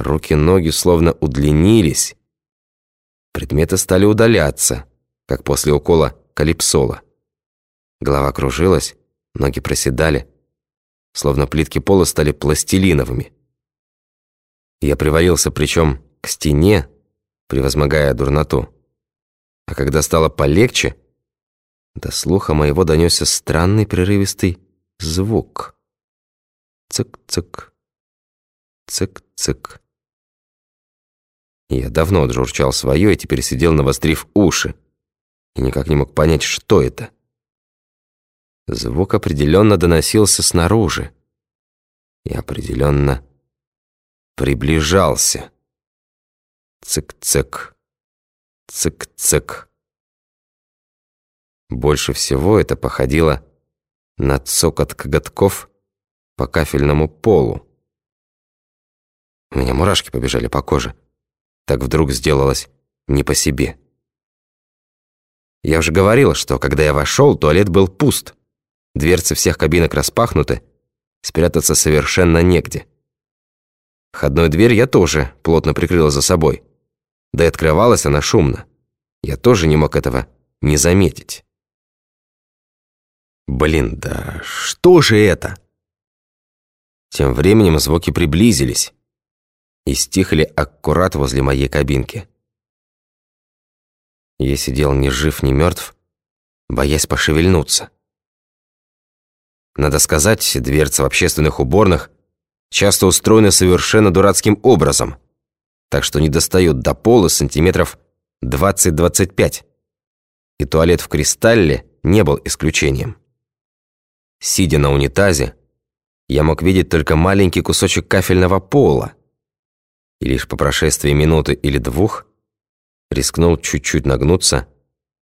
Руки-ноги словно удлинились. Предметы стали удаляться, как после укола калипсола. Голова кружилась, ноги проседали, словно плитки пола стали пластилиновыми. Я привалился причем к стене, превозмогая дурноту. А когда стало полегче, до слуха моего донесся странный прерывистый звук. Цик-цик, цик-цик. Я давно отжурчал свое и теперь сидел, навострив уши, и никак не мог понять, что это. Звук определенно доносился снаружи и определенно приближался. Цик-цик, цик-цик. Больше всего это походило на цокот коготков по кафельному полу. У меня мурашки побежали по коже. Так вдруг сделалось не по себе. Я уже говорила, что когда я вошел, туалет был пуст. Дверцы всех кабинок распахнуты, спрятаться совершенно негде. Входную дверь я тоже плотно прикрыла за собой. Да и открывалась она шумно. Я тоже не мог этого не заметить. Блин, да что же это? Тем временем звуки приблизились и стихли аккурат возле моей кабинки. Я сидел ни жив, ни мертв, боясь пошевельнуться. Надо сказать, дверцы в общественных уборных часто устроены совершенно дурацким образом, так что не достают до пола сантиметров 20-25. И туалет в Кристалле не был исключением. Сидя на унитазе, я мог видеть только маленький кусочек кафельного пола, и лишь по прошествии минуты или двух рискнул чуть-чуть нагнуться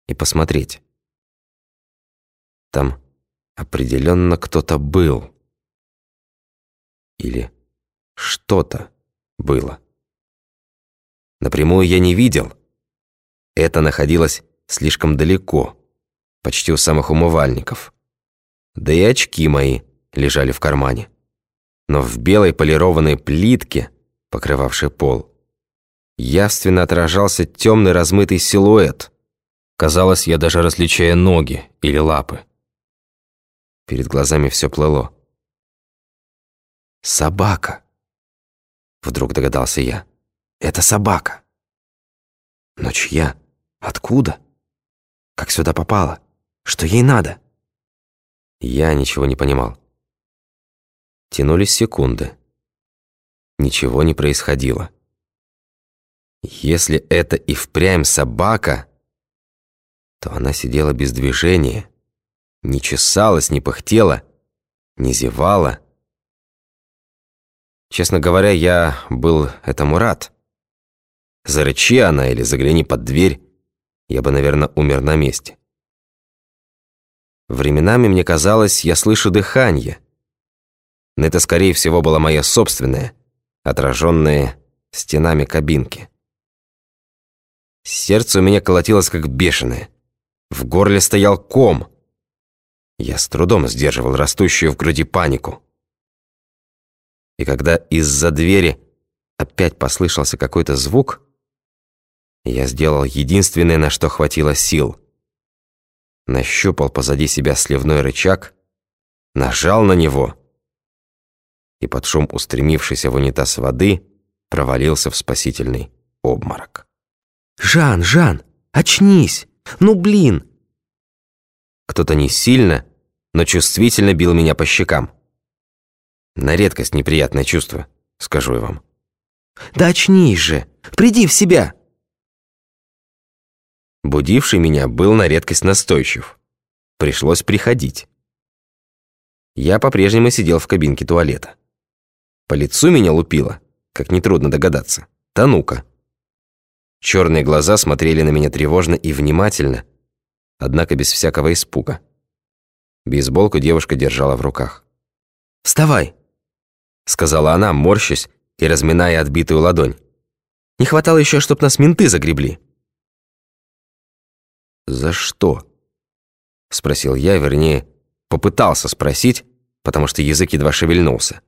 и посмотреть. Там определенно кто-то был. Или что-то было. Напрямую я не видел. Это находилось слишком далеко, почти у самых умывальников. Да и очки мои лежали в кармане. Но в белой полированной плитке, покрывавшей пол, явственно отражался темный размытый силуэт. Казалось, я даже различая ноги или лапы. Перед глазами все плыло. «Собака!» Вдруг догадался я. «Это собака!» «Но чья? Откуда? Как сюда попала? Что ей надо?» Я ничего не понимал. Тянулись секунды. Ничего не происходило. Если это и впрямь собака, то она сидела без движения, не чесалась, не пыхтела, не зевала. Честно говоря, я был этому рад. Зарычи она или загляни под дверь, я бы, наверное, умер на месте. Временами мне казалось, я слышу дыхание. Но это, скорее всего, было мое собственное, отраженное стенами кабинки. Сердце у меня колотилось как бешеное. В горле стоял ком. Я с трудом сдерживал растущую в груди панику. И когда из-за двери опять послышался какой-то звук, я сделал единственное, на что хватило сил — нащупал позади себя сливной рычаг, нажал на него и под шум устремившейся в унитаз воды провалился в спасительный обморок. «Жан, Жан, очнись! Ну блин!» Кто-то не сильно, но чувствительно бил меня по щекам. На редкость неприятное чувство, скажу я вам. «Да очнись же! Приди в себя!» Будивший меня был на редкость настойчив. Пришлось приходить. Я по-прежнему сидел в кабинке туалета. По лицу меня лупило, как нетрудно догадаться, Танука. Черные глаза смотрели на меня тревожно и внимательно, однако без всякого испуга. Бейсболку девушка держала в руках. «Вставай!» — сказала она, морщась и разминая отбитую ладонь. «Не хватало еще, чтоб нас менты загребли». «За что?» Спросил я, вернее, попытался спросить, потому что язык едва шевельнулся.